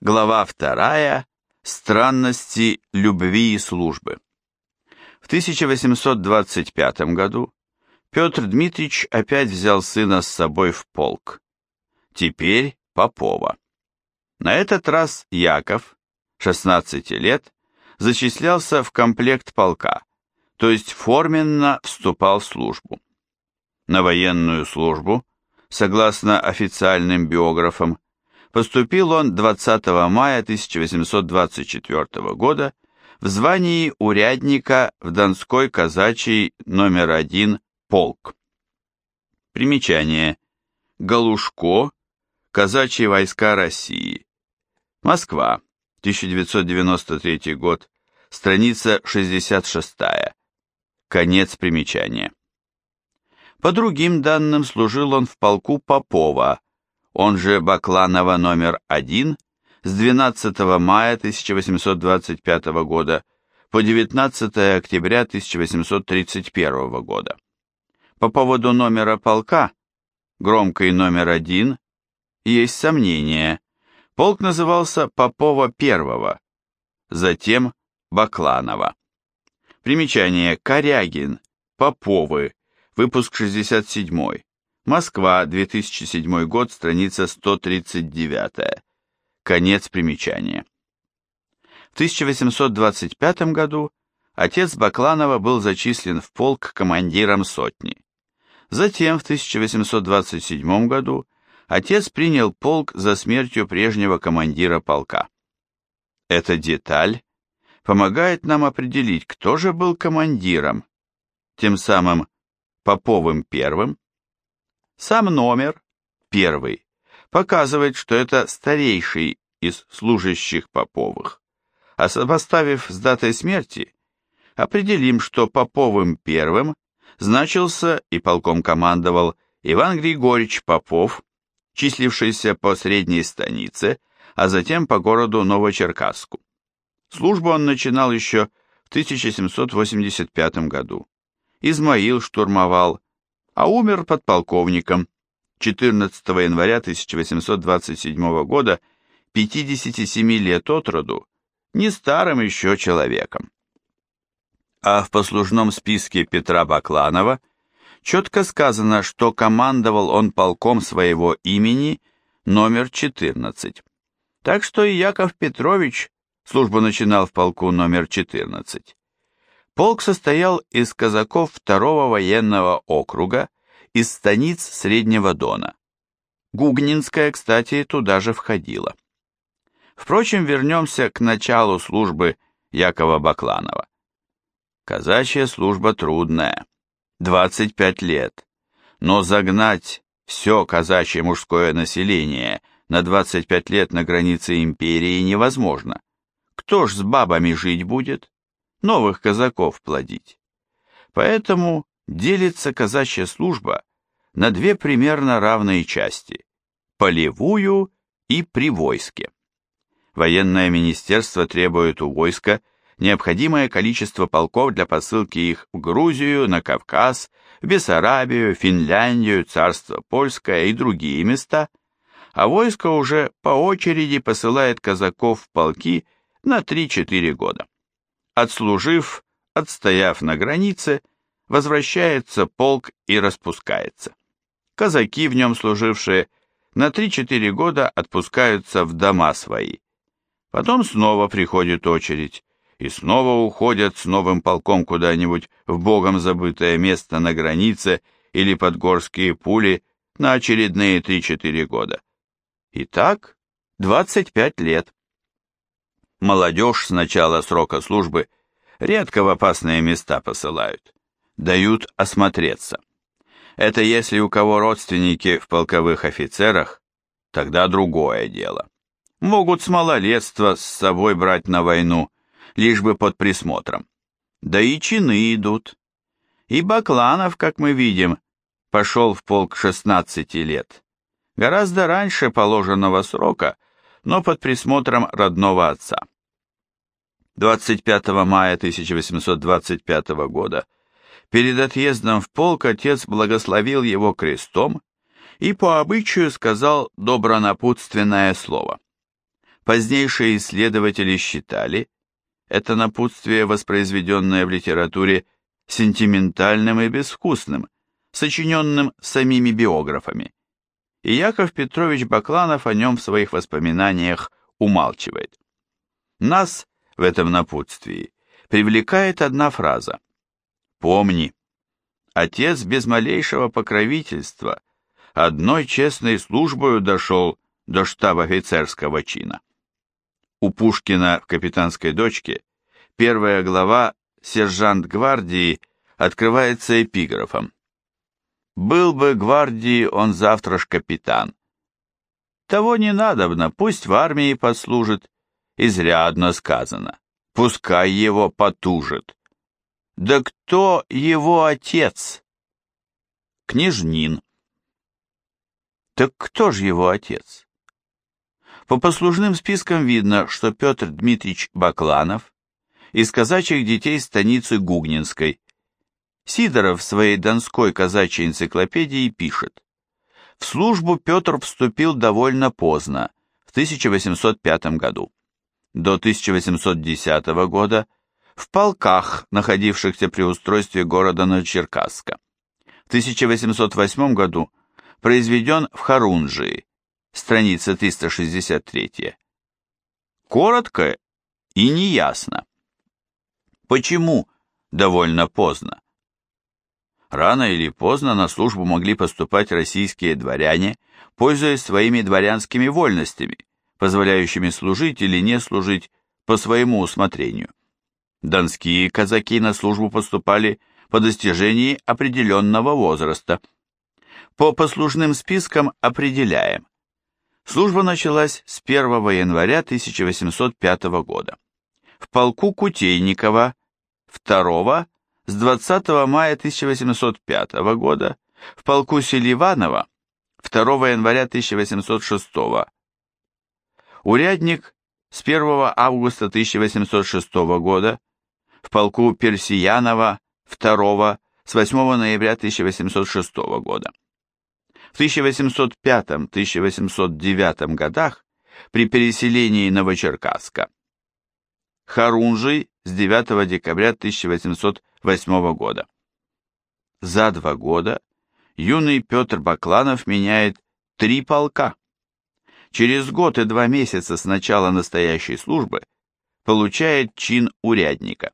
Глава вторая. Странности любви и службы. В 1825 году Петр Дмитриевич опять взял сына с собой в полк. Теперь Попова. На этот раз Яков, 16 лет, зачислялся в комплект полка, то есть форменно вступал в службу. На военную службу, согласно официальным биографам, поступил он 20 мая 1824 года в звании урядника в Донской казачий номер один полк. Примечание. Галушко. Казачьи войска России. Москва. 1993 год. Страница 66. Конец примечания. По другим данным служил он в полку Попова, он же Бакланова номер один, с 12 мая 1825 года по 19 октября 1831 года. По поводу номера полка, громкий номер один, есть сомнения. Полк назывался Попова первого, затем Бакланова. Примечание Корягин, Поповы, выпуск 67 Москва, 2007 год, страница 139. Конец примечания. В 1825 году отец Бакланова был зачислен в полк командиром сотни. Затем в 1827 году отец принял полк за смертью прежнего командира полка. Эта деталь помогает нам определить, кто же был командиром, тем самым Поповым первым, сам номер, первый, показывает, что это старейший из служащих Поповых. А сопоставив с датой смерти, определим, что Поповым первым значился и полком командовал Иван Григорьевич Попов, числившийся по средней станице, а затем по городу Новочеркасску. Службу он начинал еще в 1785 году. Измаил штурмовал, а умер подполковником 14 января 1827 года, 57 лет от роду, не старым еще человеком. А в послужном списке Петра Бакланова четко сказано, что командовал он полком своего имени номер 14. Так что и Яков Петрович службу начинал в полку номер 14. Полк состоял из казаков второго военного округа, из станиц Среднего Дона. Гугнинская, кстати, туда же входила. Впрочем, вернемся к началу службы Якова Бакланова. Казачья служба трудная, 25 лет, но загнать все казачье мужское население на 25 лет на границе империи невозможно. Кто ж с бабами жить будет? Новых казаков плодить. Поэтому делится казачья служба на две примерно равные части – полевую и привойске. Военное министерство требует у войска необходимое количество полков для посылки их в Грузию, на Кавказ, в Бессарабию, Финляндию, Царство Польское и другие места, а войско уже по очереди посылает казаков в полки на 3-4 года. Отслужив, отстояв на границе, возвращается полк и распускается. Казаки, в нем служившие, на 3-4 года отпускаются в дома свои. Потом снова приходит очередь, и снова уходят с новым полком куда-нибудь в богом забытое место на границе или под горские пули на очередные 3-4 года. И так 25 лет. Молодежь с начала срока службы редко в опасные места посылают. Дают осмотреться. Это если у кого родственники в полковых офицерах, тогда другое дело. Могут с малолетства с собой брать на войну, лишь бы под присмотром. Да и чины идут. И Бакланов, как мы видим, пошел в полк 16 лет. Гораздо раньше положенного срока, но под присмотром родного отца. 25 мая 1825 года перед отъездом в полк отец благословил его крестом и по обычаю сказал добронапутственное слово. Позднейшие исследователи считали, это напутствие, воспроизведенное в литературе, сентиментальным и безвкусным, сочиненным самими биографами. И Яков Петрович Бакланов о нем в своих воспоминаниях умалчивает. Нас в этом напутствии привлекает одна фраза. «Помни, отец без малейшего покровительства одной честной службою дошел до штаба офицерского чина». У Пушкина в «Капитанской дочке» первая глава «Сержант гвардии» открывается эпиграфом. «Был бы гвардии он завтра ж капитан». Того не надобно, пусть в армии послужит, изрядно сказано. Пускай его потужит. Да кто его отец? Княжнин. Так кто же его отец? По послужным спискам видно, что Петр Дмитриевич Бакланов из казачьих детей станицы Гугнинской. Сидоров в своей Донской казачьей энциклопедии пишет. В службу Петр вступил довольно поздно, в 1805 году. До 1810 года в полках, находившихся при устройстве города Новочеркасска. В 1808 году произведен в Харунжии, страница 363. Коротко и неясно. Почему довольно поздно? Рано или поздно на службу могли поступать российские дворяне, пользуясь своими дворянскими вольностями, позволяющими служить или не служить по своему усмотрению. Донские казаки на службу поступали по достижении определенного возраста. По послужным спискам определяем. Служба началась с 1 января 1805 года. В полку Кутейникова 2 с 20 мая 1805 года, в полку Селиванова 2 января 1806 Урядник с 1 августа 1806 года, в полку Персиянова 2 с 8 ноября 1806 года. В 1805-1809 годах при переселении Новочеркасска Харунжий с 9 декабря 1808 года. За два года юный Петр Бакланов меняет три полка. Через год и два месяца с начала настоящей службы получает чин урядника.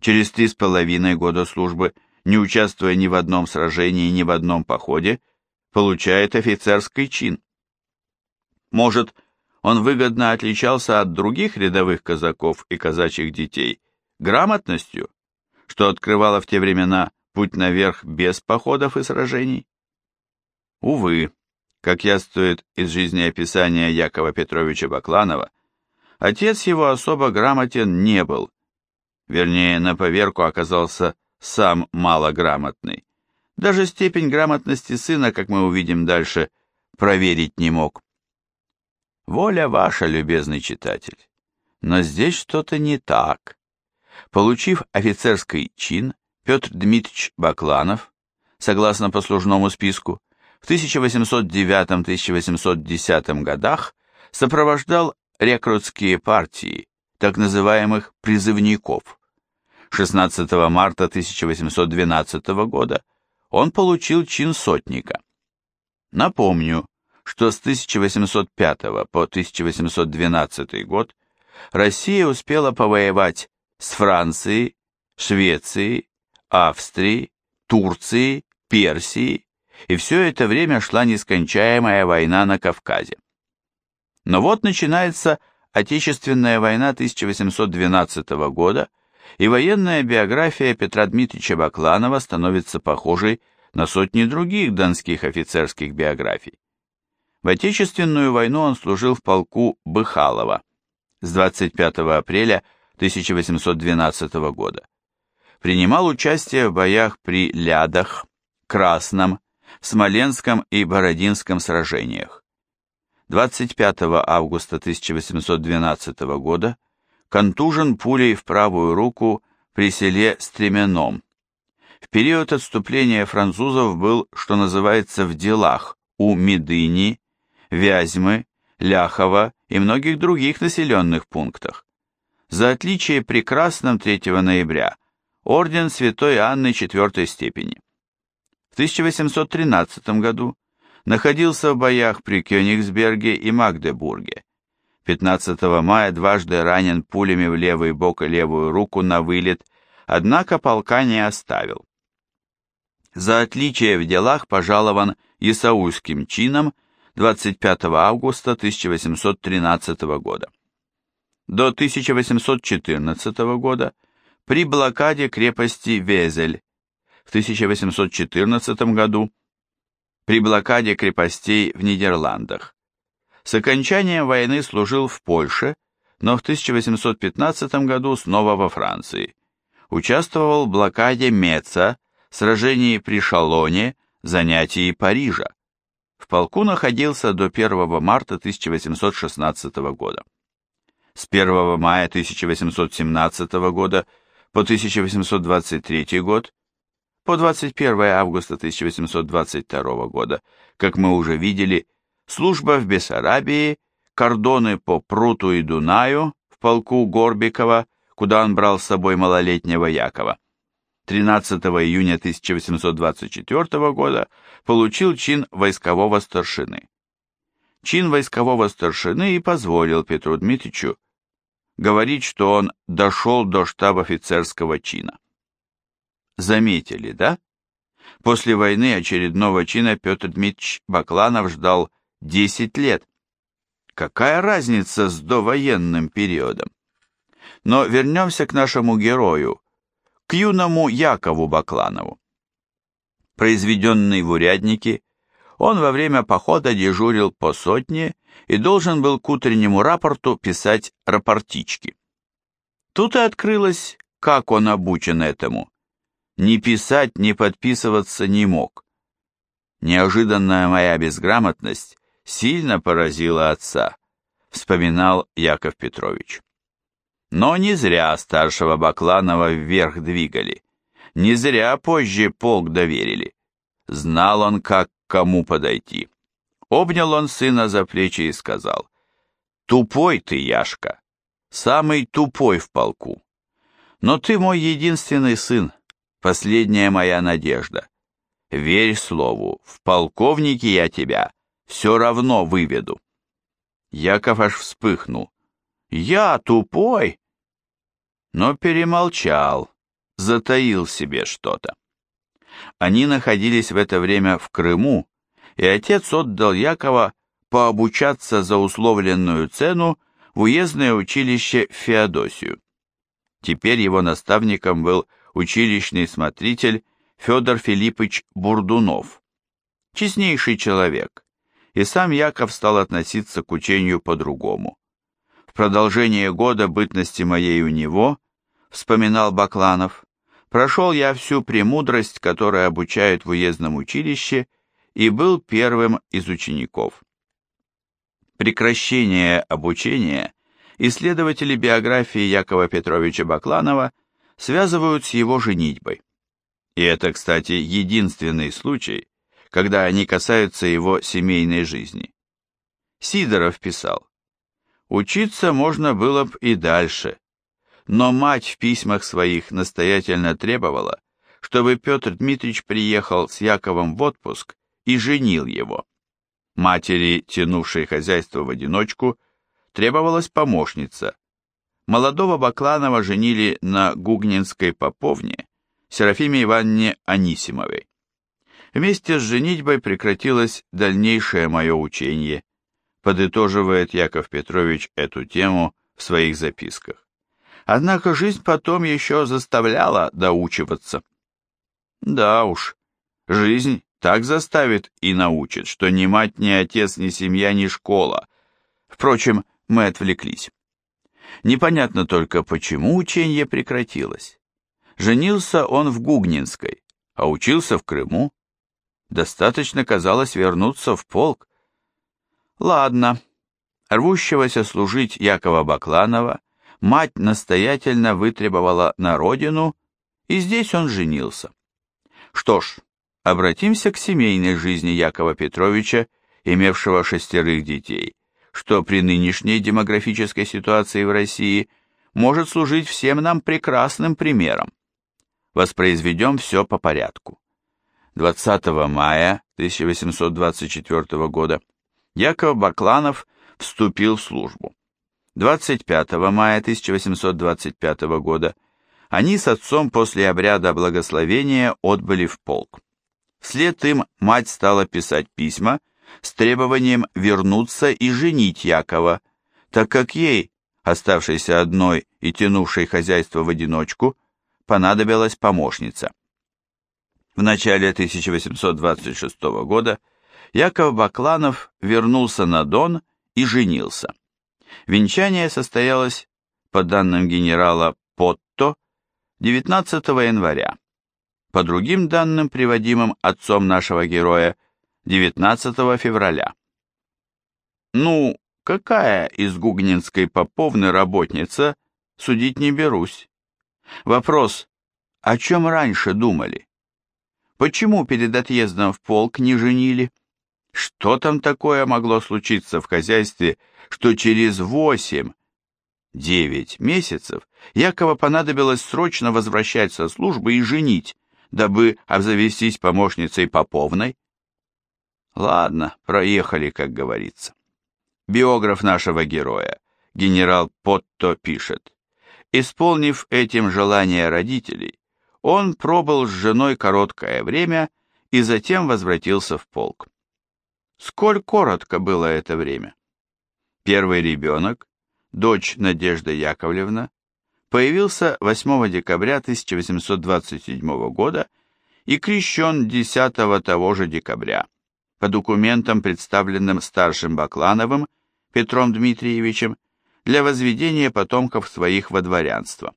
Через три с половиной года службы, не участвуя ни в одном сражении, ни в одном походе, получает офицерский чин. Может, он выгодно отличался от других рядовых казаков и казачьих детей грамотностью, что открывало в те времена путь наверх без походов и сражений? Увы, как яствует из жизнеописания Якова Петровича Бакланова, отец его особо грамотен не был, вернее, на поверку оказался сам малограмотный. Даже степень грамотности сына, как мы увидим дальше, проверить не мог. Воля ваша, любезный читатель, но здесь что-то не так. Получив офицерский чин, Петр Дмитриевич Бакланов, согласно послужному списку, в 1809-1810 годах сопровождал рекрутские партии, так называемых призывников. 16 марта 1812 года он получил чин сотника. Напомню, что с 1805 по 1812 год Россия успела повоевать с Францией, Швецией, Австрией, Турцией, Персией, и все это время шла нескончаемая война на Кавказе. Но вот начинается Отечественная война 1812 года, и военная биография Петра Дмитриевича Бакланова становится похожей на сотни других донских офицерских биографий. В Отечественную войну он служил в полку Быхалова с 25 апреля 1812 года. Принимал участие в боях при Лядах, Красном, Смоленском и Бородинском сражениях. 25 августа 1812 года контужен пулей в правую руку при селе Стременом. В период отступления французов был, что называется, в делах у Медыни, Вязьмы, Ляхова и многих других населенных пунктах. За отличие при Красном 3 ноября орден Святой Анны четвертой степени. В 1813 году находился в боях при Кёнигсберге и Магдебурге. 15 мая дважды ранен пулями в левый бок и левую руку на вылет, однако полка не оставил. За отличие в делах пожалован Исаульским чином 25 августа 1813 года. До 1814 года при блокаде крепости Везель, в 1814 году при блокаде крепостей в Нидерландах. С окончанием войны служил в Польше, но в 1815 году снова во Франции. Участвовал в блокаде Меца, сражении при Шалоне, занятии Парижа. В полку находился до 1 марта 1816 года. С 1 мая 1817 года по 1823 год, по 21 августа 1822 года, как мы уже видели, служба в Бессарабии, кордоны по Пруту и Дунаю в полку Горбикова, куда он брал с собой малолетнего Якова. 13 июня 1824 года получил чин войскового старшины. Чин войскового старшины и позволил Петру Дмитричу говорить, что он дошел до штаба офицерского чина. Заметили, да? После войны очередного чина Петр Дмитрич Бакланов ждал 10 лет. Какая разница с довоенным периодом? Но вернемся к нашему герою, к юному Якову Бакланову. Произведенный в уряднике, он во время похода дежурил по сотне и должен был к утреннему рапорту писать рапортички. Тут и открылось, как он обучен этому. Ни писать, ни подписываться не мог. Неожиданная моя безграмотность сильно поразила отца, вспоминал Яков Петрович. Но не зря старшего Бакланова вверх двигали, не зря позже полк доверили. Знал он, как кому подойти. Обнял он сына за плечи и сказал, «Тупой ты, Яшка, самый тупой в полку. Но ты мой единственный сын, последняя моя надежда. Верь слову, в полковнике я тебя все равно выведу». Яков аж вспыхнул. «Я тупой?» Но перемолчал, затаил себе что-то. Они находились в это время в Крыму, и отец отдал Якова пообучаться за условленную цену в уездное училище Феодосию. Теперь его наставником был училищный смотритель Федор Филиппович Бурдунов. Честнейший человек, и сам Яков стал относиться к учению по-другому. В продолжение года бытности моей у него, вспоминал Бакланов, прошел я всю премудрость, которая обучают в уездном училище, и был первым из учеников. Прекращение обучения исследователи биографии Якова Петровича Бакланова связывают с его женитьбой. И это, кстати, единственный случай, когда они касаются его семейной жизни. Сидоров писал, «Учиться можно было б и дальше, но мать в письмах своих настоятельно требовала, чтобы Петр Дмитриевич приехал с Яковом в отпуск и женил его. Матери, тянувшей хозяйство в одиночку, требовалась помощница. Молодого Бакланова женили на Гугнинской поповне Серафиме Ивановне Анисимовой. Вместе с женитьбой прекратилось дальнейшее мое учение, подытоживает Яков Петрович эту тему в своих записках. Однако жизнь потом еще заставляла доучиваться. Да уж, жизнь так заставит и научит, что ни мать, ни отец, ни семья, ни школа. Впрочем, мы отвлеклись. Непонятно только, почему учение прекратилось. Женился он в Гугнинской, а учился в Крыму. Достаточно казалось вернуться в полк. Ладно, рвущегося служить Якова Бакланова мать настоятельно вытребовала на родину, и здесь он женился. Что ж, обратимся к семейной жизни Якова Петровича, имевшего шестерых детей, что при нынешней демографической ситуации в России может служить всем нам прекрасным примером. Воспроизведем все по порядку. 20 мая 1824 года Яков Бакланов вступил в службу. 25 мая 1825 года они с отцом после обряда благословения отбыли в полк. Вслед им мать стала писать письма с требованием вернуться и женить Якова, так как ей, оставшейся одной и тянувшей хозяйство в одиночку, понадобилась помощница. В начале 1826 года Яков Бакланов вернулся на Дон и женился. Венчание состоялось, по данным генерала Потто, 19 января. По другим данным, приводимым отцом нашего героя, 19 февраля. Ну, какая из гугнинской поповны работница, судить не берусь. Вопрос, о чем раньше думали? Почему перед отъездом в полк не женили? Что там такое могло случиться в хозяйстве, что через восемь, девять месяцев Якова понадобилось срочно возвращать со службы и женить, дабы обзавестись помощницей Поповной? Ладно, проехали, как говорится. Биограф нашего героя, генерал Потто, пишет. Исполнив этим желание родителей, он пробыл с женой короткое время и затем возвратился в полк. Сколь коротко было это время? Первый ребенок, дочь Надежда Яковлевна, появился 8 декабря 1827 года и крещен 10 того же декабря по документам, представленным старшим Баклановым Петром Дмитриевичем для возведения потомков своих во дворянство.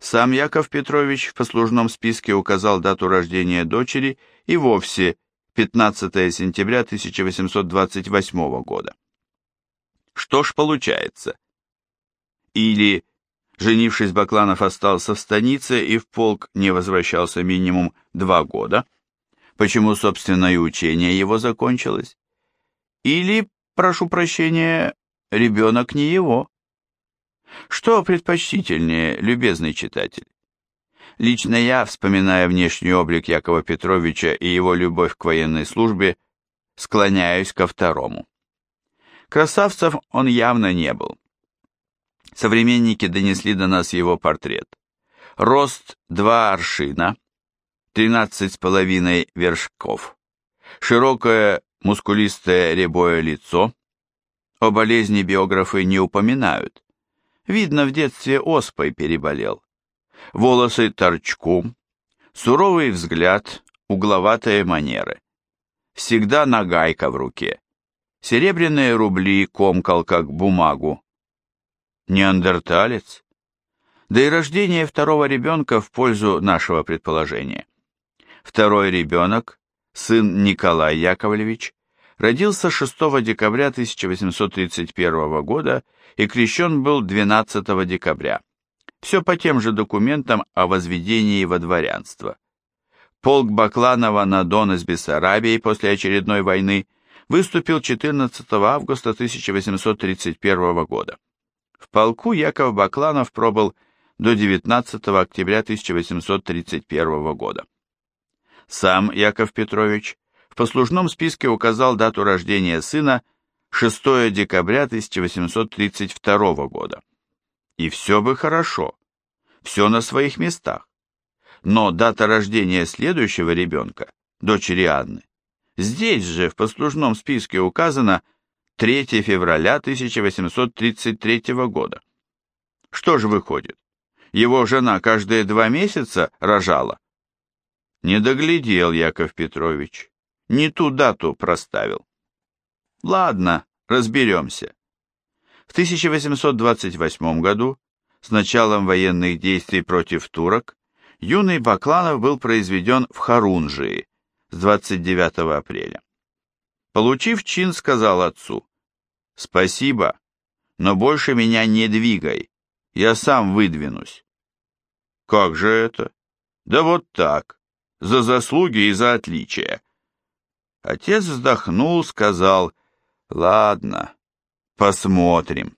Сам Яков Петрович в послужном списке указал дату рождения дочери и вовсе 15 сентября 1828 года. Что ж получается? Или, женившись, Бакланов остался в станице и в полк не возвращался минимум два года, почему, собственно, и учение его закончилось? Или, прошу прощения, ребенок не его? Что предпочтительнее, любезный читатель? Лично я, вспоминая внешний облик Якова Петровича и его любовь к военной службе, склоняюсь ко второму. Красавцев он явно не был. Современники донесли до нас его портрет. Рост два аршина, тринадцать с половиной вершков, широкое мускулистое рябое лицо. О болезни биографы не упоминают. Видно, в детстве оспой переболел волосы торчком, суровый взгляд, угловатые манеры. Всегда нагайка в руке. Серебряные рубли комкал как бумагу. Неандерталец? Да и рождение второго ребенка в пользу нашего предположения. Второй ребенок, сын Николай Яковлевич, родился 6 декабря 1831 года и крещен был 12 декабря. Все по тем же документам о возведении во дворянство. Полк Бакланова на Дон из Бессарабии после очередной войны выступил 14 августа 1831 года. В полку Яков Бакланов пробыл до 19 октября 1831 года. Сам Яков Петрович в послужном списке указал дату рождения сына 6 декабря 1832 года. И все бы хорошо, все на своих местах. Но дата рождения следующего ребенка, дочери Анны, здесь же в послужном списке указана 3 февраля 1833 года. Что же выходит? Его жена каждые два месяца рожала? Не доглядел Яков Петрович, не ту дату проставил. Ладно, разберемся. В 1828 году, с началом военных действий против турок, юный Бакланов был произведен в Харунжии с 29 апреля. Получив чин, сказал отцу, «Спасибо, но больше меня не двигай, я сам выдвинусь». «Как же это?» «Да вот так, за заслуги и за отличия». Отец вздохнул, сказал, «Ладно, Посмотрим.